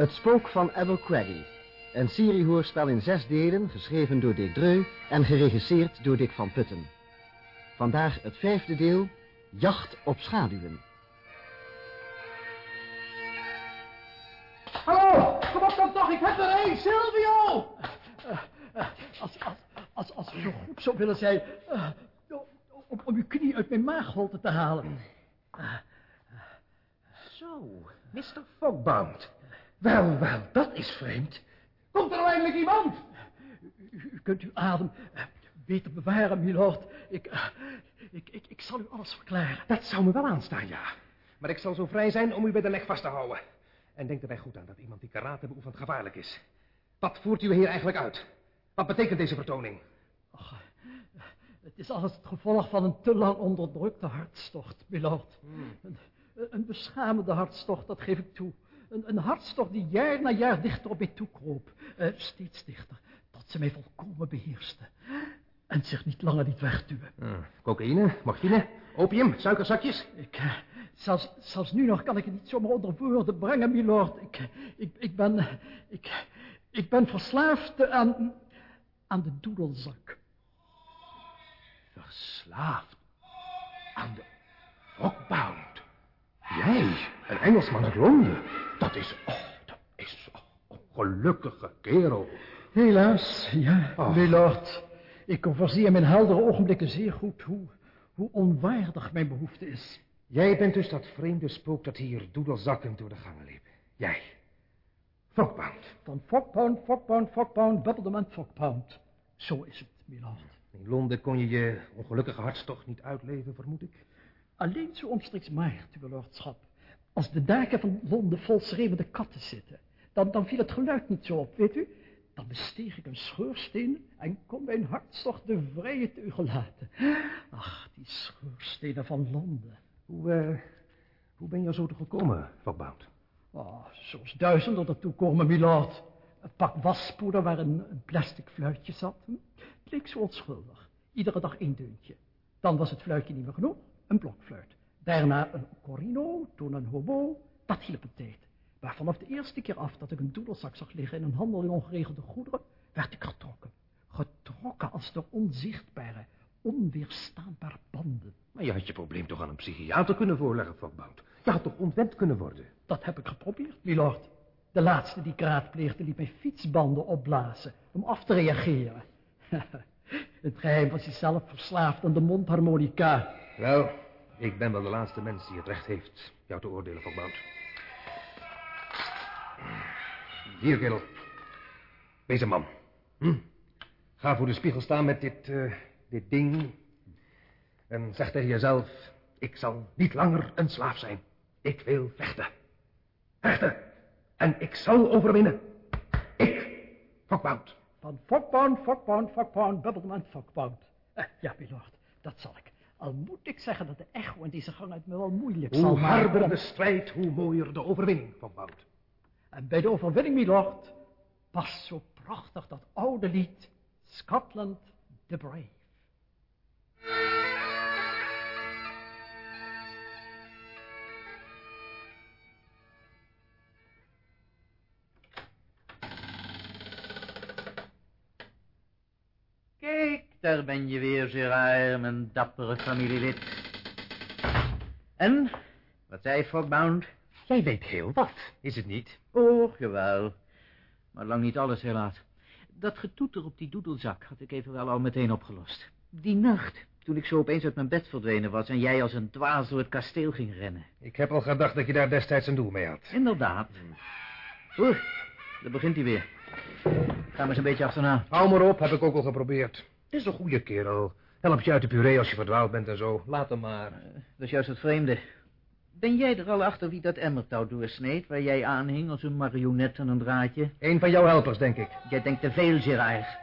Het Spook van Abercrombie. Een seriehoorspel in zes delen, geschreven door Dick Dreu en geregisseerd door Dick van Putten. Vandaag het vijfde deel, Jacht op schaduwen. Hallo, kom op dan toch, ik heb er één, Silvio! Als, als, als, als u zo goed zou willen zijn eh, om, om uw knie uit mijn maagholte te halen. Zo, Mr. Fogbound. Wel, wel, dat is vreemd. Komt er nou eindelijk iemand? U, u kunt uw adem eh, beter bewaren, milord. Ik, eh, ik, ik, ik zal u alles verklaren. Dat zou me wel aanstaan, ja. Maar ik zal zo vrij zijn om u bij de nek vast te houden. En denk erbij goed aan dat iemand die karate beoefent gevaarlijk is. Wat voert u hier eigenlijk uit? Wat betekent deze vertoning? Ach, het is alles het gevolg van een te lang onderdrukte hartstocht, milord. Hmm. Een, een beschamende hartstocht, dat geef ik toe. Een, een hartstocht die jaar na jaar dichter op mij toekroop. Uh, steeds dichter, tot ze mij volkomen beheerste. En zich niet langer liet wegduwen. Uh, cocaïne, morfine, opium, suikerzakjes? Ik, uh, zelfs, zelfs nu nog kan ik het niet zomaar onder woorden brengen, milord. Ik, ik, ik ben... Ik, ik ben verslaafd aan... aan de doedelzak. Verslaafd? Aan de... Rockbound? Een Engelsman uit Londen? Dat is... Oh, dat is... Oh, gelukkige kerel. Helaas, ja, oh. milord. Ik overzie in mijn heldere ogenblikken zeer goed hoe, hoe onwaardig mijn behoefte is. Jij bent dus dat vreemde spook dat hier doedelzakkend door de gangen liep. Jij. Fogbound. Van Fogbound, Fogbound, Fogbound, Bubbledement, Fogbound. Zo is het, milord. In Londen kon je je ongelukkige hartstocht niet uitleven, vermoed ik? Alleen zo omstreeks maart, uw lordschap. Als de daken van Londen vol schreeuwende katten zitten, dan, dan viel het geluid niet zo op, weet u? Dan besteeg ik een schoorsteen en kon mijn hartstocht de vrije teugel laten. Ach, die schoorstenen van Londen. Hoe, uh, hoe ben je zo te gekomen, Fogbound? Oh, zoals duizenden ertoe komen, milord. Een pak waspoeder waar een, een plastic fluitje zat. Hm? Het leek zo onschuldig. Iedere dag één deuntje. Dan was het fluitje niet meer genoeg. Een blokfluit. Daarna een corino, toen een hobo. Dat hielp een tijd. Maar vanaf de eerste keer af dat ik een doedelzak zag liggen in een handel in ongeregelde goederen, werd ik getrokken. Getrokken als door onzichtbare, onweerstaanbare banden. Maar je had je probleem toch aan een psychiater kunnen voorleggen, Fogbound. Je had toch ontwend kunnen worden? Dat heb ik geprobeerd, milord. De laatste die ik raadpleegde liet mij fietsbanden opblazen om af te reageren. het geheim was hij zelf verslaafd aan de mondharmonica. Wel, ik ben wel de laatste mens die het recht heeft jou te oordelen, Fogbound. Hier, kerel. Wees een man. Hm? Ga voor de spiegel staan met dit, uh, dit ding. En zeg tegen jezelf... Ik zal niet langer een slaaf zijn. Ik wil vechten. Vechten. En ik zal overwinnen. Ik, Fogbound. Van Fogbound, Fogbound, Fogbound, Bubbleman, Fogbound. Uh, ja, milord, dat zal ik. Al moet ik zeggen dat de echo in deze gang uit me wel moeilijk hoe zal. Hoe harder de strijd, hoe mooier de overwinning, Fogbound. En bij de overwinning, milord, past zo prachtig dat oude lied Scotland the Brave. Daar ben je weer, Gerard, mijn dappere familielid. En, wat zei Fogbound? Jij weet heel wat, is het niet? Oh, jawel. Maar lang niet alles, helaas. Dat getoeter op die doedelzak had ik even wel al meteen opgelost. Die nacht, toen ik zo opeens uit mijn bed verdwenen was... en jij als een dwaas door het kasteel ging rennen. Ik heb al gedacht dat je daar destijds een doel mee had. Inderdaad. Oeh, daar begint hij weer. Ga maar eens een beetje achterna. Hou maar op, heb ik ook al geprobeerd. Het is een goede kerel. Help je uit de puree als je verdwaald bent en zo. Laat hem maar. Uh, dat is juist het vreemde. Ben jij er al achter wie dat emmertouw doorsneed... waar jij aanhing als een marionet aan een draadje? Een van jouw helpers, denk ik. Jij denkt te veel, Gerard.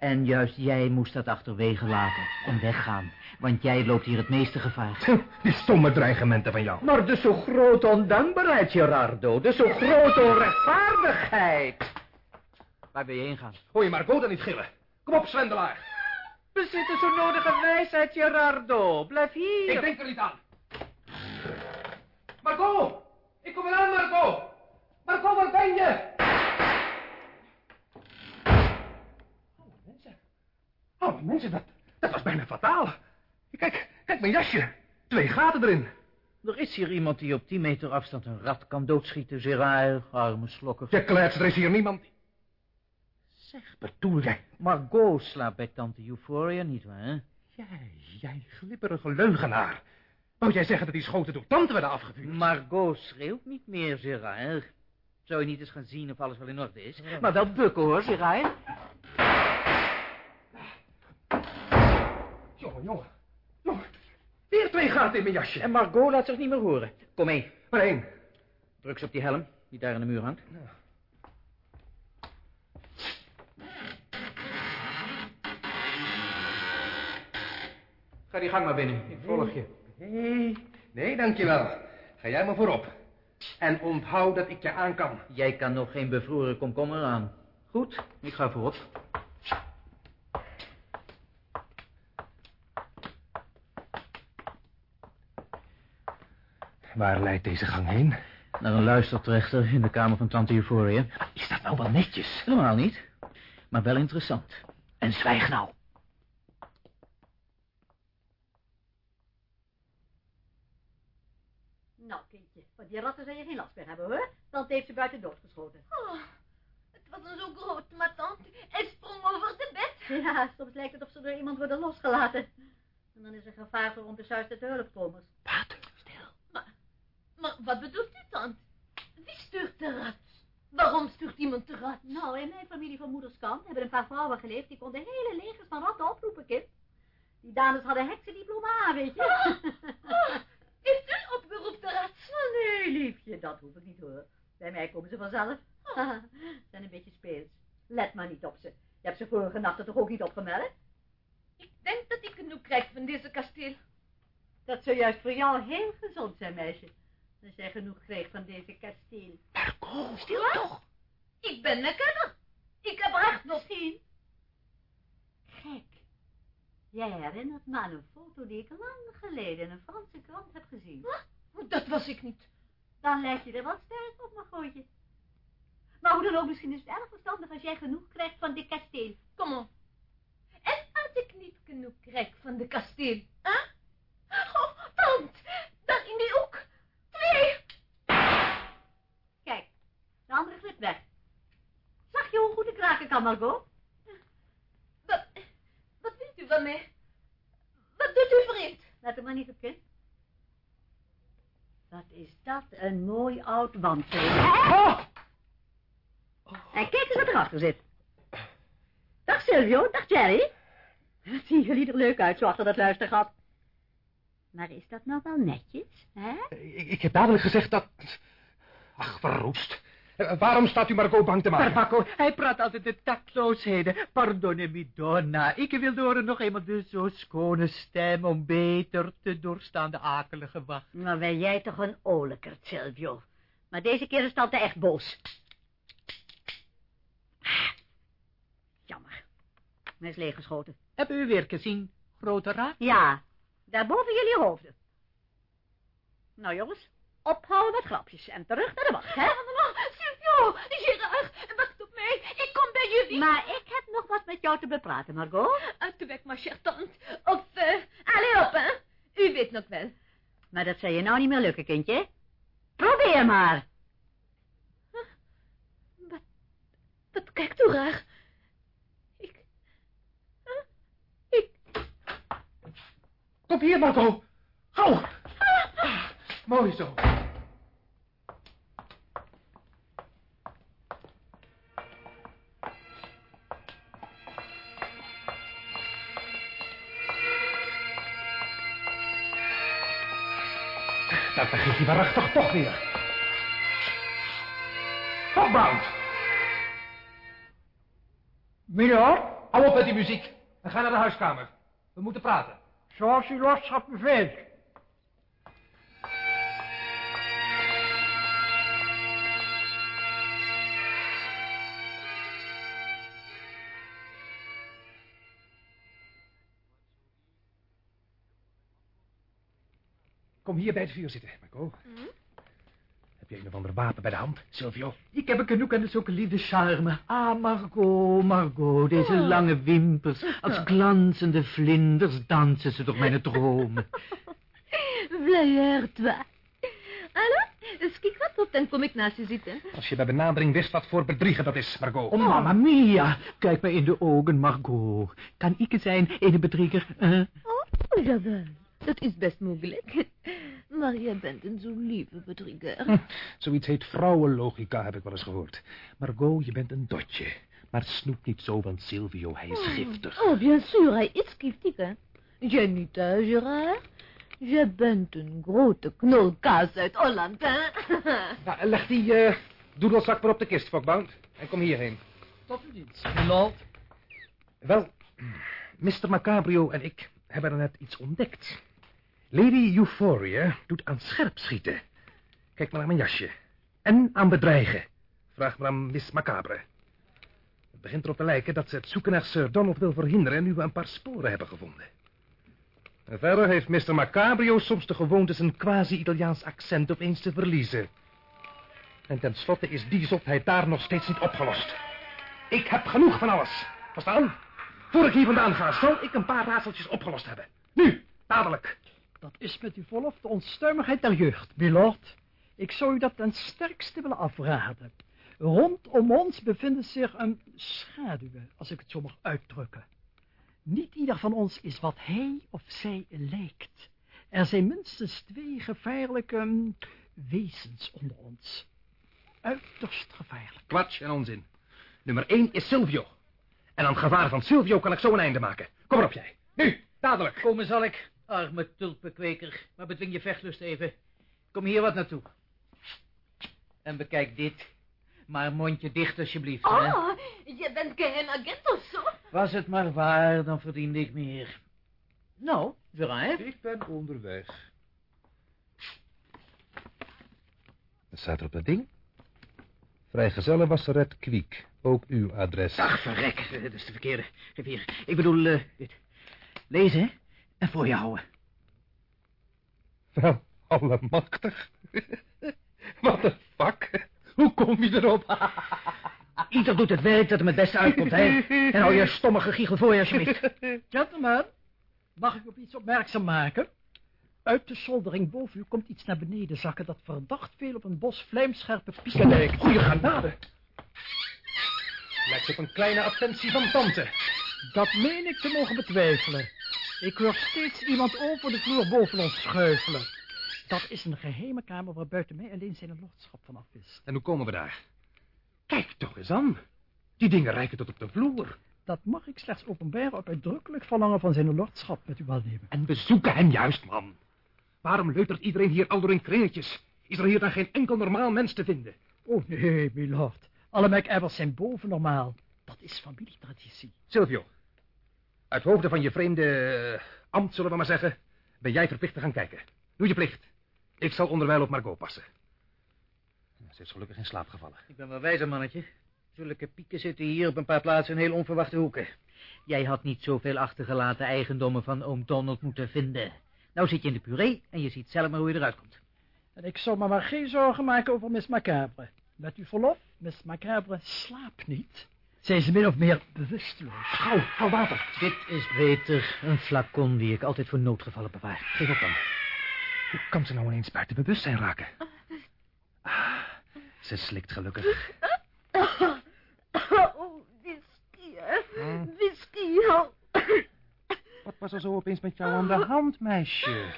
En juist jij moest dat achterwege laten en weggaan. Want jij loopt hier het meeste gevaar. Die stomme dreigementen van jou. Maar de zo grote ondankbaarheid, Gerardo. De zo grote onrechtvaardigheid. Waar wil je heen gaan? Gooi je Margot dan niet gillen. Kom op, zwendelaar. We zitten zo nodige wijsheid, Gerardo. Blijf hier. Ik denk er niet aan. Marco! Ik kom eraan, Marco! Marco, waar ben je? Oh, mensen. Oh, mensen, dat, dat was bijna fataal. Kijk, kijk mijn jasje. Twee gaten erin. Er is hier iemand die op 10 meter afstand een rat kan doodschieten, Gerard, arme slokker. Je kletst, er is hier niemand. Zeg, bedoel jij? Margot slaapt bij tante Euphoria, nietwaar? Jij, jij glibberige leugenaar. Wou jij zeggen dat die schoten door tante werden afgevuurd? Margot schreeuwt niet meer, Gerard. Zou je niet eens gaan zien of alles wel in orde is? Maar wel bukken, hoor, Gerard. Jongen, jongen. Jongen, weer twee gaten in mijn jasje. En Margot laat zich niet meer horen. Kom mee. Maar één. Druk ze op die helm, die daar aan de muur hangt. Ga die gang maar binnen, ik volg je. Nee, nee, dankjewel. Ga jij maar voorop. En onthoud dat ik je aan kan. Jij kan nog geen bevroren komkommer aan. Goed, ik ga voorop. Waar leidt deze gang heen? Naar een luistertrechter in de kamer van tante Euphoria. Is dat nou wel netjes? Helemaal niet, maar wel interessant. En zwijg nou. Nou, kindje, van die ratten zou je geen last meer hebben, hoor. Tante heeft ze buiten doodgeschoten. Oh, het was een zo groot, maar tante, hij sprong over de bed. Ja, soms lijkt het of ze door iemand worden losgelaten. En dan is er gevaar voor onbesuisde hulpkomers. Wat? Stil. Maar wat bedoelt u, tante? Wie stuurt de rat? Waarom stuurt iemand de rat? Nou, in mijn familie van moeders kant hebben een paar vrouwen geleefd... die konden hele legers van ratten oproepen, kind. Die dames hadden heksendiploma aan, weet je. Heeft u Oh, nee, liefje, dat hoef ik niet, hoor. Bij mij komen ze vanzelf. zijn een beetje speels. Let maar niet op ze. Je hebt ze vorige nacht toch ook niet opgemerkt? Ik denk dat ik genoeg krijg van deze kasteel. Dat zou juist voor jou heel gezond zijn, meisje. Als jij genoeg kreeg van deze kasteel. Marco, stil Wat? toch. Ik ben een kenner. Ik heb recht nog Misschien. Gek. Jij herinnert me aan een foto die ik lang geleden in een Franse krant heb gezien. Dat was ik niet. Dan leg je er wat sterk op, Margotje. Maar hoe dan ook, misschien is het erg verstandig als jij genoeg krijgt van dit kasteel. Kom op. En als ik niet genoeg krijg van de kasteel, hè? Oh, tante, daar in die hoek. Twee. Kijk, de andere glipt weg. Zag je hoe goed ik raken kan, Margot? Wat, wat wilt u van mij? Wat doet u vreemd? Let er maar niet op, kind. Wat is dat een mooi oud wandveen. Oh! En kijk eens wat erachter zit. Dag Silvio, dag Jerry. Wat zien jullie er leuk uit zo achter dat luistergat. Maar is dat nou wel netjes, hè? Ik, ik heb dadelijk gezegd dat... Ach, verroest. Eh, waarom staat u Margot bang te maken? Barbacco, hij praat altijd de tactloosheden. Pardonne donna. Ik wilde horen nog eenmaal de zo schone stem om beter te doorstaan de akelige wacht. Nou ben jij toch een olekert, Silvio. Maar deze keer is tante echt boos. Jammer. Hij is leeggeschoten. Hebben u weer gezien, grote raad? Ja, daar boven jullie hoofden. Nou jongens, ophouden met grapjes en terug naar de wacht, hè? Mama, Silvio, Gerard, wacht op mij. Ik kom bij jullie. Maar ik heb nog wat met jou te bepraten, Margot. Uit de weg, ma chère tante. Of, eh, allez op, hè. U weet nog wel. Maar dat zal je nou niet meer lukken, kindje. Probeer maar. Wat, wat kijkt u raar? Ik, huh? ik, Kom hier, Margot. Gauw. Ah, mooi zo. Toch weer. Hopbound. Milord, Hou op met die muziek. En ga naar de huiskamer. We moeten praten. zoals u lordschap beveelt. Kom hier bij het vuur zitten, Marco. Hm? Heb nog een ander wapen bij de hand, Silvio. Ik heb een genoeg en zulke liefde charme. Ah, Margot, Margot, deze lange wimpers. Als glanzende vlinders dansen ze door mijn dromen. Vleier toi. Hallo? Dus kijk wat op, dan kom ik naast je zitten. Als je bij benadering wist wat voor bedriegen dat is, Margot. Oh, mamma mia. Kijk mij in de ogen, Margot. Kan ik zijn, ene bedrieger? Oh, jawel. Dat is best mogelijk. Maar jij bent een zo lieve bedrieger. Zoiets heet vrouwenlogica, heb ik wel eens gehoord. Margot, je bent een dotje. Maar snoep niet zo, want Silvio, hij is giftig. Oh, bien sûr, hij is giftig, hè. Jij niet, hè, Gerard? Je bent een grote knolkaas uit Holland, hè? Nou, leg die eh doedelzak maar op de kist, Fokbound. En kom hierheen. Tot uw dienst, milord. Wel, Mr. Macabrio en ik hebben er net iets ontdekt. Lady Euphoria doet aan scherpschieten. Kijk maar naar mijn jasje. En aan bedreigen. Vraag maar aan Miss Macabre. Het begint erop te lijken dat ze het zoeken naar Sir Donald wil verhinderen... nu we een paar sporen hebben gevonden. En verder heeft Mr. Macabrio soms de gewoonte zijn quasi-Italiaans accent opeens te verliezen. En tenslotte is die zotheid daar nog steeds niet opgelost. Ik heb genoeg van alles. Verstaan? Voor ik hier vandaan ga, zal ik een paar raadseltjes opgelost hebben. Nu, dadelijk. Dat is met uw verlof de onstuimigheid der jeugd, milord. Ik zou u dat ten sterkste willen afraden. Rondom ons bevinden zich een schaduwen, als ik het zo mag uitdrukken. Niet ieder van ons is wat hij of zij lijkt. Er zijn minstens twee gevaarlijke mm, wezens onder ons. Uiterst gevaarlijk. Kwatsch en onzin. Nummer 1 is Silvio. En aan het gevaar van Silvio kan ik zo een einde maken. Kom erop jij. Nu, dadelijk. Komen zal ik, arme tulpenkweker. Maar bedwing je vechtlust even. Kom hier wat naartoe. En bekijk dit. Maar mondje dicht alsjeblieft, hè. Oh, je bent geheim agent of zo? Was het maar waar, dan verdiende ik meer. Nou, Gerard, Ik ben onderweg. Wat staat er op dat ding? Vrijgezellen Wasseret Kwiek. Ook uw adres. Ach, verrek, eh, dat is de verkeerde. Geef hier. Ik bedoel, eh, dit. Lezen hè? En voor je houden. Wel, allemachtig. Wat een vak. Hoe kom je erop? Ieder doet het werk dat hem het beste uitkomt, hè? En hou je stomme gegiegel voor je, alsjeblieft. Gentlemen, mag ik op iets opmerkzaam maken? Uit de soldering boven u komt iets naar beneden zakken dat verdacht veel op een bos vlijmscherpe pieken lijkt. Goeie genade. Lijkt op een kleine attentie van tante. Dat meen ik te mogen betwijfelen. Ik hoor steeds iemand over de vloer boven ons schuifelen. Dat is een geheime kamer waar buiten mij alleen zijn lordschap vanaf is. En hoe komen we daar? Kijk toch eens aan. Die dingen reiken tot op de vloer. Dat mag ik slechts openbaren op uitdrukkelijk verlangen van zijn lordschap met uw welnemen. En we zoeken hem juist, man. Waarom leutert iedereen hier al door in kringetjes? Is er hier dan geen enkel normaal mens te vinden? Oh nee, milord. Alle MacAbbers zijn boven normaal. Dat is familietraditie. Silvio, uit hoofde van je vreemde eh, ambt, zullen we maar zeggen, ben jij verplicht te gaan kijken. Doe je plicht. Ik zal onderwijl op Margot passen. Ze is gelukkig in slaap gevallen. Ik ben wel wijzer, mannetje. Zulke pieken zitten hier op een paar plaatsen in heel onverwachte hoeken. Jij had niet zoveel achtergelaten eigendommen van oom Donald moeten vinden. Nou zit je in de puree en je ziet zelf maar hoe je eruit komt. En ik zal me maar geen zorgen maken over Miss Macabre. Met uw verlof, Miss Macabre slaapt niet. Zij is min of meer bewusteloos. Gauw, gauw water. Dit is beter een flacon die ik altijd voor noodgevallen bewaar. Geef op dan. Hoe kan ze nou ineens buiten bewustzijn raken? Ah, ze slikt gelukkig. Oh, whisky, hè? Whisky, oh. Wat was er zo opeens met jou aan de hand, meisje?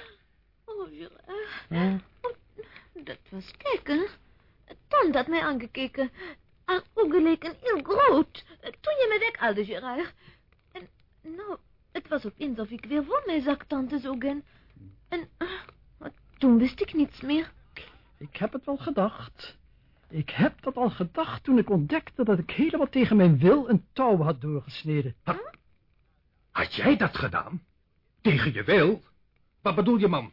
Oh, Gerard. Hm? Dat was hè? Tante had mij aangekeken. Haar ogen leken heel groot. Toen je me weghaalde, Gerard. En, nou, het was opeens of ik weer voor mij zag, tante's ogen. En, uh, toen wist ik niets meer. Ik heb het wel gedacht. Ik heb dat al gedacht toen ik ontdekte dat ik helemaal tegen mijn wil een touw had doorgesneden. Had jij dat gedaan? Tegen je wil? Wat bedoel je, man?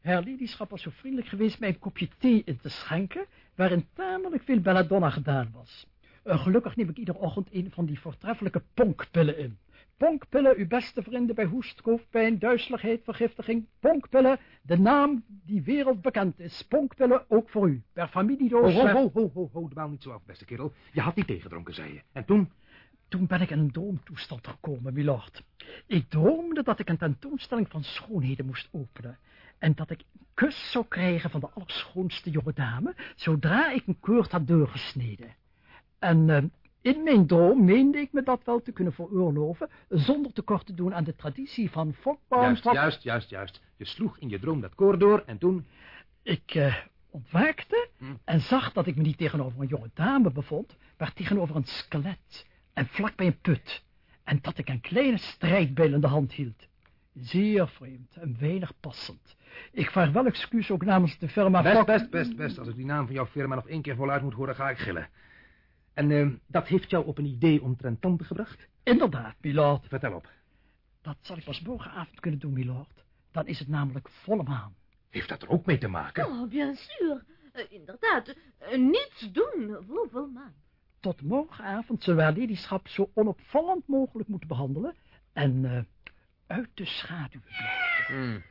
Herr Ladyschap was zo vriendelijk geweest mij een kopje thee in te schenken, waarin tamelijk veel belladonna gedaan was. Eh, gelukkig neem ik iedere ochtend een van die voortreffelijke ponkpillen in. Ponkpillen, uw beste vrienden bij hoest, hoofdpijn, duizeligheid, vergiftiging. Ponkpillen, de naam die wereldbekend is. Ponkpillen ook voor u. Per familiedoos. Ho, ho, ho, ho, ho, ho, dwaal niet zo af, beste kerel. Je had niet tegedronken, zei je. En toen? Toen ben ik in een droomtoestand gekomen, milord. Ik droomde dat ik een tentoonstelling van schoonheden moest openen. En dat ik een kus zou krijgen van de allerschoonste jonge dame, zodra ik een keurt had doorgesneden. En uh, in mijn droom meende ik me dat wel te kunnen veroorloven, zonder tekort te doen aan de traditie van Fokbaum... Juist, juist, juist, juist. Je sloeg in je droom dat koor door en toen... Ik uh, ontwaakte hm. en zag dat ik me niet tegenover een jonge dame bevond, maar tegenover een skelet en vlak bij een put. En dat ik een kleine strijdbijl in de hand hield. Zeer vreemd en weinig passend. Ik vraag wel excuus ook namens de firma... Best, best, best, best. Als ik die naam van jouw firma nog één keer voluit moet horen, ga ik gillen. En uh, dat heeft jou op een idee omtrent tante gebracht? Inderdaad, milord. Vertel op. Dat zal ik pas morgenavond kunnen doen, milord. Dan is het namelijk volle maan. Heeft dat er ook mee te maken? Oh, bien sûr. Uh, inderdaad. Uh, niets doen voor volle maan. Tot morgenavond zullen we haar ladyschap zo onopvallend mogelijk moeten behandelen... en uit de schaduw blijven. Hmm.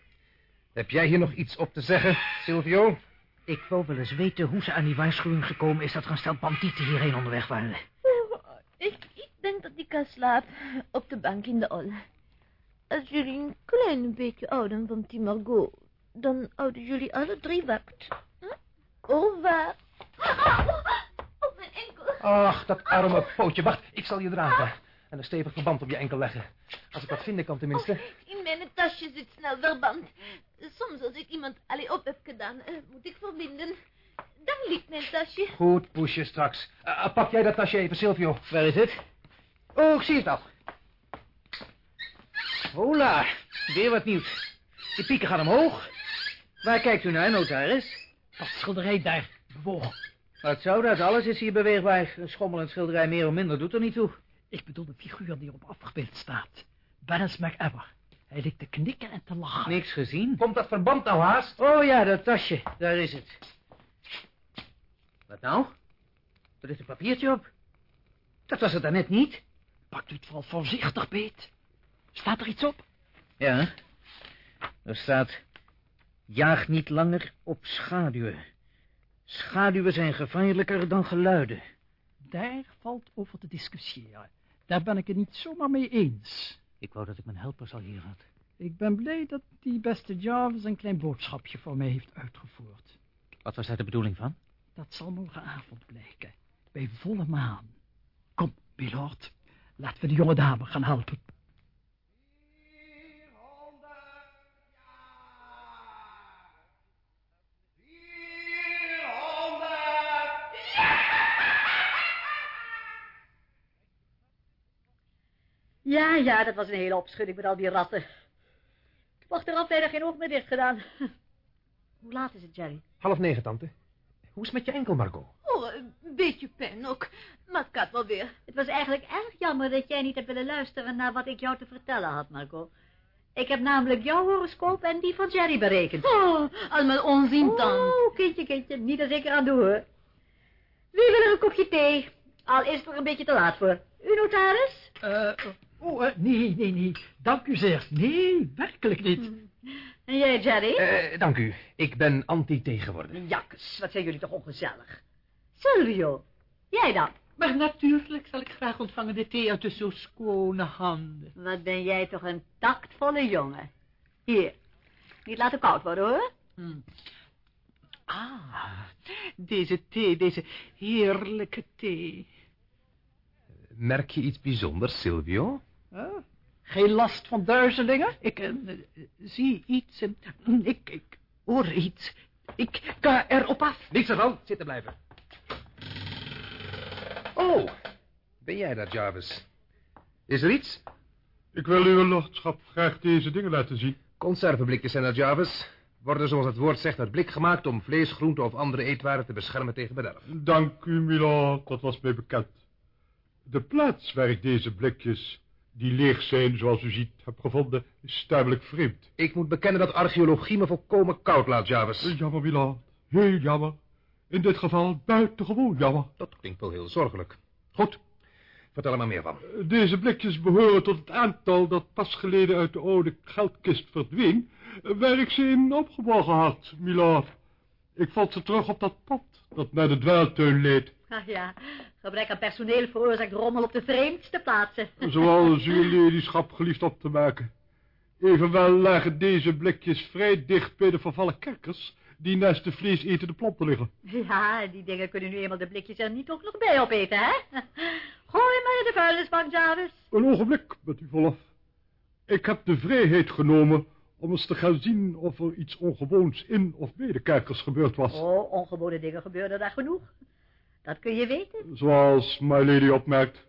Heb jij hier nog iets op te zeggen, Silvio? Ik wou wel eens weten hoe ze aan die waarschuwing gekomen is... dat er een stel bandieten hierheen onderweg waren. Oh, ik, ik denk dat ik ga slapen op de bank in de ol. Als jullie een klein beetje houden van die Margot... dan houden jullie alle drie wacht. Hm? Au revoir. Oh, mijn enkel. Ach, dat arme pootje. Wacht, ik zal je dragen. En een stevig verband op je enkel leggen. Als ik wat vinden kan tenminste. Oh, in mijn tasje zit snel verband. Soms als ik iemand alleen op heb gedaan, uh, moet ik verbinden. Dan ligt mijn tasje. Goed, poesje straks. Uh, pak jij dat tasje even, Silvio. Waar is het? Oh, ik zie het al. Hola, weer wat nieuws. Die pieken gaan omhoog. Waar kijkt u naar, notaris? Dat schilderij daar, bewogen. Wat zou dat? Alles is hier beweegbaar. Een schommelend schilderij meer of minder doet er niet toe. Ik bedoel de figuur die erop afgebeeld staat. Dennis McEver. Hij ligt te knikken en te lachen. Niks gezien. Komt dat verband nou haast? Oh ja, dat tasje. Daar is het. Wat nou? Er ligt een papiertje op. Dat was het daarnet niet. Pakt u het vooral voorzichtig beet. Staat er iets op? Ja. Er staat... Jaag niet langer op schaduwen. Schaduwen zijn gevaarlijker dan geluiden. Daar valt over te discussiëren. Daar ben ik het niet zomaar mee eens. Ik wou dat ik mijn helpers al hier had. Ik ben blij dat die beste Jarvis een klein boodschapje voor mij heeft uitgevoerd. Wat was daar de bedoeling van? Dat zal morgenavond blijken. Bij volle maan. Kom, Milord. Laten we de jonge dame gaan helpen. Ja, ja, dat was een hele opschudding met al die ratten. Ik heb achteraf bijna geen oog meer dicht gedaan. Hoe laat is het, Jerry? Half negen, tante. Hoe is het met je enkel, Margot? Oh, een beetje pijn ook. Maar het gaat wel weer. Het was eigenlijk erg jammer dat jij niet hebt willen luisteren naar wat ik jou te vertellen had, Margot. Ik heb namelijk jouw horoscoop en die van Jerry berekend. Oh, allemaal onzin dan. Oh, kindje, kindje, niet dat ik eraan doe, hoor. Wie wil er een kopje thee? Al is het er een beetje te laat voor. U, notaris? Eh... Oh, uh, nee, nee, nee. Dank u zeer. Nee, werkelijk niet. En jij, Jerry? Uh, dank u. Ik ben anti-thee geworden. Jakkes, wat zijn jullie toch ongezellig. Silvio, jij dan? Maar natuurlijk zal ik graag ontvangen de thee uit de zo schone handen. Wat ben jij toch een tactvolle jongen. Hier, niet laten koud worden, hoor. Hmm. Ah, deze thee, deze heerlijke thee. Merk je iets bijzonders, Silvio? Huh? Geen last van duizelingen? Ik uh, zie iets. Uh, ik, ik hoor iets. Ik ga erop af. Niets ervan. Zitten blijven. Oh, ben jij dat, Jarvis? Is er iets? Ik wil uw lordschap graag deze dingen laten zien. Conserveblikjes zijn dat, Jarvis. Worden, zoals het woord zegt, uit blik gemaakt om vlees, groenten of andere eetwaren te beschermen tegen bederf. Dank u, milord. Dat was mij bekend. De plaats waar ik deze blikjes, die leeg zijn zoals u ziet, heb gevonden, is tamelijk vreemd. Ik moet bekennen dat archeologie me volkomen koud laat, Jarvis. Jammer, milord. Heel jammer. In dit geval buitengewoon jammer. Dat klinkt wel heel zorgelijk. Goed. Vertel er maar meer van. Deze blikjes behoren tot het aantal dat pas geleden uit de oude geldkist verdween, waar ik ze in opgeborgen had, milord. Ik vond ze terug op dat pad dat naar de dwaaltuin leed. Ach ja, gebrek aan personeel veroorzaakt rommel op de vreemdste plaatsen. Zoals uw ladyschap geliefd op te maken. Evenwel lagen deze blikjes vrij dicht bij de vervallen kerkers, die naast de vleesetende planten liggen. Ja, die dingen kunnen nu eenmaal de blikjes er niet toch nog bij opeten, hè? Gooi maar in de vuilnisbak, Jarvis. Een ogenblik, met u verlof. Ik heb de vrijheid genomen om eens te gaan zien of er iets ongewoons in of bij de kerkers gebeurd was. Oh, ongewone dingen gebeuren daar genoeg. Dat kun je weten. Zoals my lady opmerkt.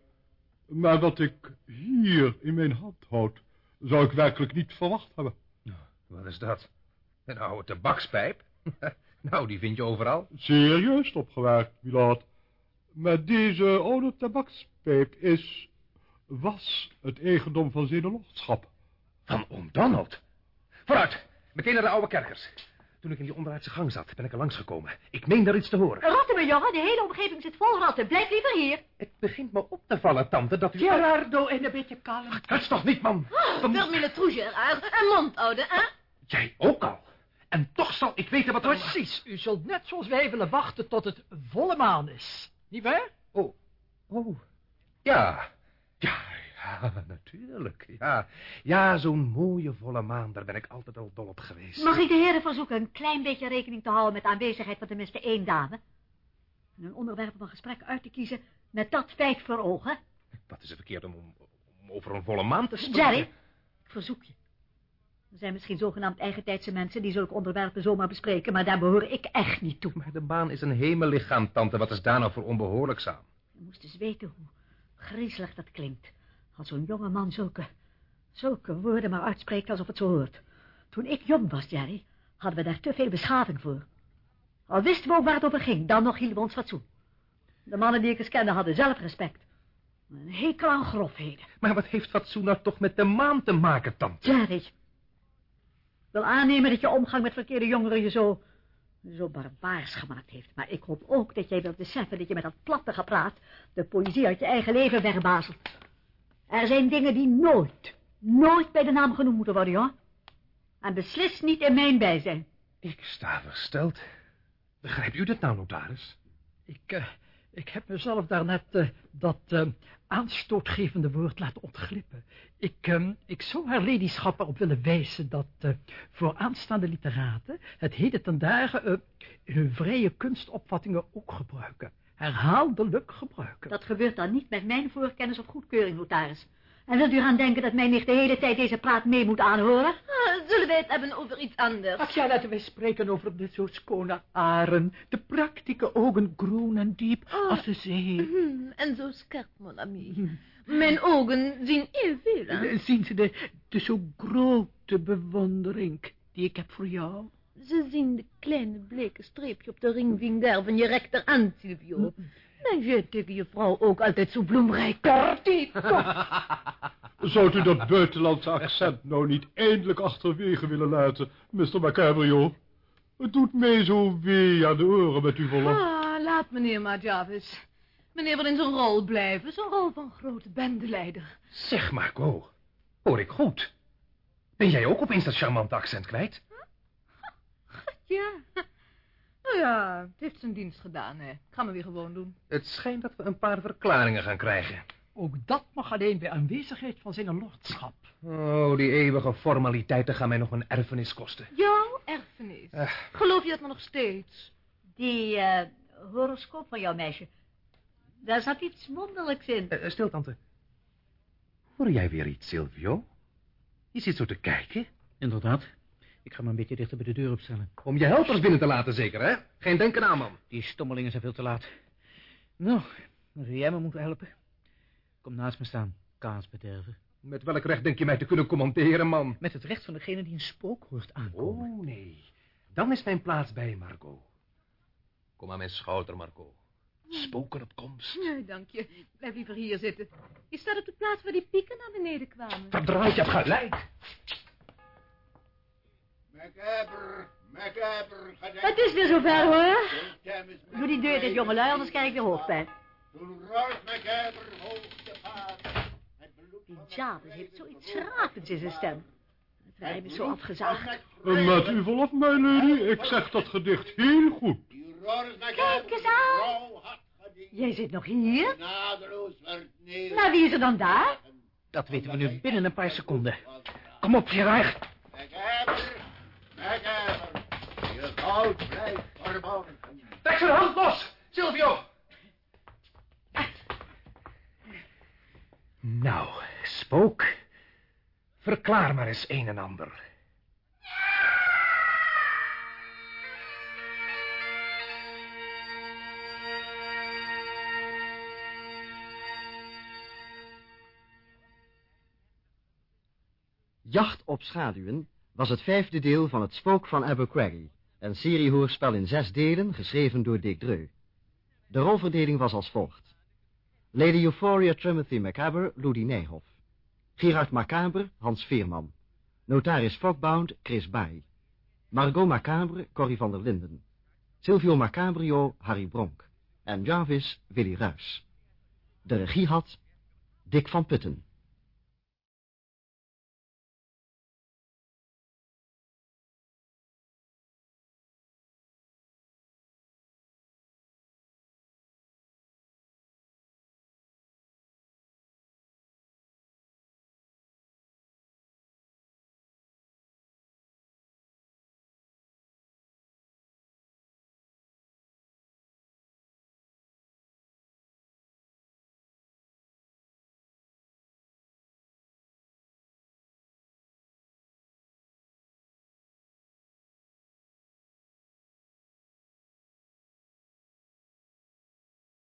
Maar wat ik hier in mijn hand houd, zou ik werkelijk niet verwacht hebben. Wat is dat? Een oude tabakspijp? nou, die vind je overal. Serieus opgewerkt, milord. Maar deze oude tabakspijp is, was het eigendom van zijn lordschap. Van oom Donald? Vooruit, meteen naar de oude kerkers. Toen ik in die onderaardse gang zat, ben ik er langsgekomen. Ik meen daar iets te horen. Ratten me, jongen. De hele omgeving zit vol ratten. Blijf liever hier. Het begint me op te vallen, tante, dat u... Gerardo, en een beetje kalm. Het is toch niet, man? Dan- Termine trou, Gerard. En mond houden, hè? Jij ook al. En toch zal ik weten wat er... Precies, u zult net zoals wij willen wachten tot het volle maan is. Niet waar? Oh, oh. Ja, ja, ja, natuurlijk. Ja, ja zo'n mooie volle maan, daar ben ik altijd al dol op geweest. Mag ik de heren verzoeken een klein beetje rekening te houden met de aanwezigheid van tenminste één dame? En een onderwerp van gesprek uit te kiezen met dat feit voor ogen. Wat is er verkeerd om, om, over een volle maan te spreken? Jerry, ik verzoek je. Er zijn misschien zogenaamd eigentijdse mensen die zulke onderwerpen zomaar bespreken, maar daar behoor ik echt niet toe. Maar de maan is een hemellichaam, tante. Wat is daar nou voor onbehoorlijks aan? Je moest eens weten hoe griezelig dat klinkt. Als zo'n jonge man zulke, zulke woorden maar uitspreekt alsof het zo hoort. Toen ik jong was, Jerry, hadden we daar te veel beschaving voor. Al wisten we ook waar het over ging, dan nog hielden we ons fatsoen. De mannen die ik eens kende hadden zelfrespect. Een hekel aan grofheden. Maar wat heeft fatsoen nou toch met de maan te maken, tante? Jerry, ik wil aannemen dat je omgang met verkeerde jongeren je zo, zo barbaars gemaakt heeft. Maar ik hoop ook dat jij wilt beseffen dat je met dat platte gepraat de poëzie uit je eigen leven wegbazelt. Er zijn dingen die nooit, nooit bij de naam genoemd moeten worden, hoor. En beslist niet in mijn bijzijn. Ik sta versteld. Begrijpt u dit nou, notaris? Ik, eh, ik heb mezelf daarnet eh, dat eh, aanstootgevende woord laten ontglippen. Ik, ik zou haar ladyschap erop willen wijzen dat eh, voor aanstaande literaten het heden ten dagen eh, hun vrije kunstopvattingen ook gebruiken. Herhaaldelijk gebruiken. Dat gebeurt dan niet met mijn voorkennis of goedkeuring, notaris. En wilt u gaan denken dat mij nicht de hele tijd deze praat mee moet aanhoren? Ah, zullen wij het hebben over iets anders? Ach ja, laten wij spreken over de zo schone aren, de praktische ogen groen en diep Oh. als de zee. Hmm, en zo scherp, mon ami. Mijn ogen zien heel veel, hè? Eh, Zien ze de, de zo grote bewondering die ik heb voor jou? Ze zien de kleine bleke streepje op de ringvinger van je rechterhand, Silvio. Ben je tegen je vrouw ook altijd zo bloemrijk? Zou u dat buitenlandse accent nou niet eindelijk achterwege willen laten, Mr. Macabrio? Het doet mij zo wee aan de oren met uw verlof. Ah, laat meneer maar, Jarvis. Meneer wil in zijn rol blijven, zijn rol van grote bendeleider. Zeg, Marco. Hoor ik goed? Ben jij ook opeens dat charmante accent kwijt? Ja. Nou ja, het heeft zijn dienst gedaan, hè. Ik ga me weer gewoon doen. Het schijnt dat we een paar verklaringen gaan krijgen. Ook dat mag alleen bij aanwezigheid van zijn lordschap. Oh, die eeuwige formaliteiten gaan mij nog een erfenis kosten. Jouw erfenis. Eh. Geloof je dat maar nog steeds? Die eh, horoscoop van jouw meisje. Daar zat iets wonderlijks in. Eh, stil, tante. Hoor jij weer iets, Silvio? Je zit zo te kijken. Inderdaad. Ik ga me een beetje dichter bij de deur opstellen. Om je helpers binnen te laten, zeker, hè? Geen denken aan, man. Die stommelingen zijn veel te laat. Nou, dan zou jij me moeten helpen. Kom naast me staan, kaasbederver. Met welk recht denk je mij te kunnen commenteren, man? Met het recht van degene die een spook hoort aankomen. Oh, nee. Dan is mijn plaats bij Marco. Kom aan mijn schouder, Marco. Spoken op komst. Nee, dank je. Blijf liever hier zitten. Je staat op de plaats waar die pieken naar beneden kwamen. Verdraait je hebt gelijk. Macabre, macabre, Het is weer zover, hoor. Doe die deur dicht, jongelui, anders krijg ik weer hoofdpijn. Die Jarvis heeft zoiets schrapends in zijn stem. Het rijm is zo afgezaagd. Met u verlof, my lady, ik zeg dat gedicht heel goed. Kijk eens aan. Jij zit nog hier? Nou, wie is er dan daar? Dat weten we nu binnen een paar seconden. Kom op, Gerard. Goud blijft verborgen. Trek zijn hand los, Silvio. Nou, spook. Verklaar maar eens een en ander. Jacht op schaduwen was het vijfde deel van het Spook van Abercrombie, een seriehoorspel in zes delen, geschreven door Dick Dreu. De rolverdeling was als volgt. Lady Euphoria Timothy Macabre, Ludi Nijhoff. Gerard Macabre, Hans Veerman. Notaris Fogbound, Chris Baai. Margot Macabre, Corrie van der Linden. Silvio Macabrio, Harry Bronk. En Jarvis, Willy Ruys. De regie had Dick van Putten.